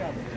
Obrigado.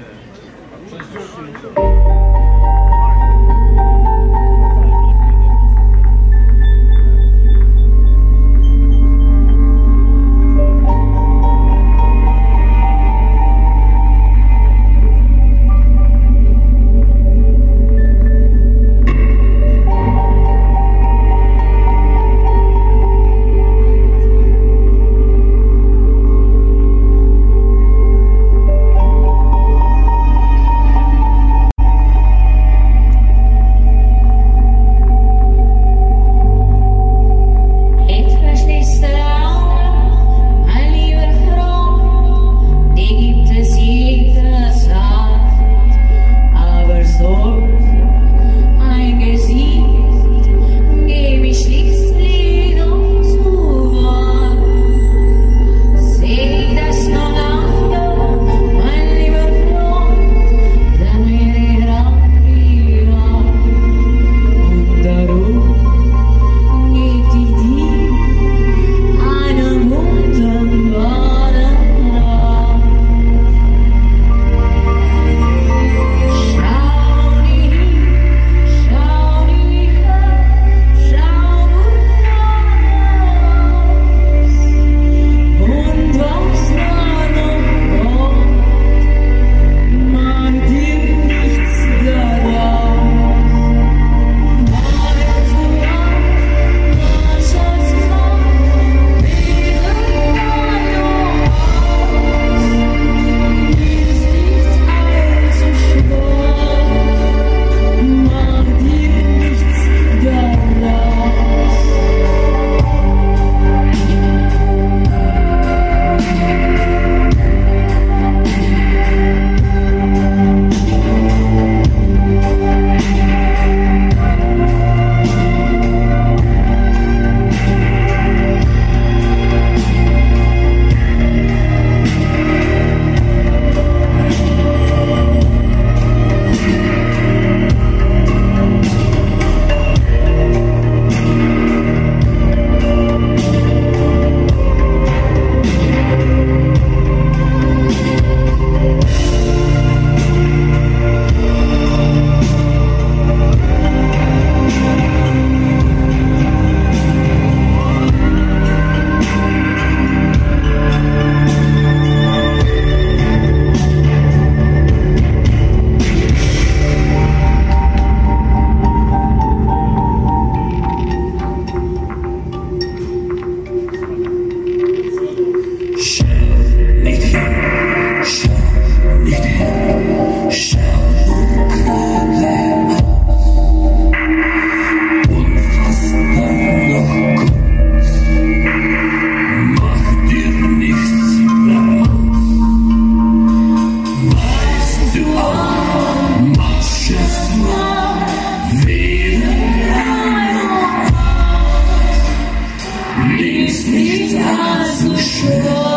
Nimmst nicht allzu schwer.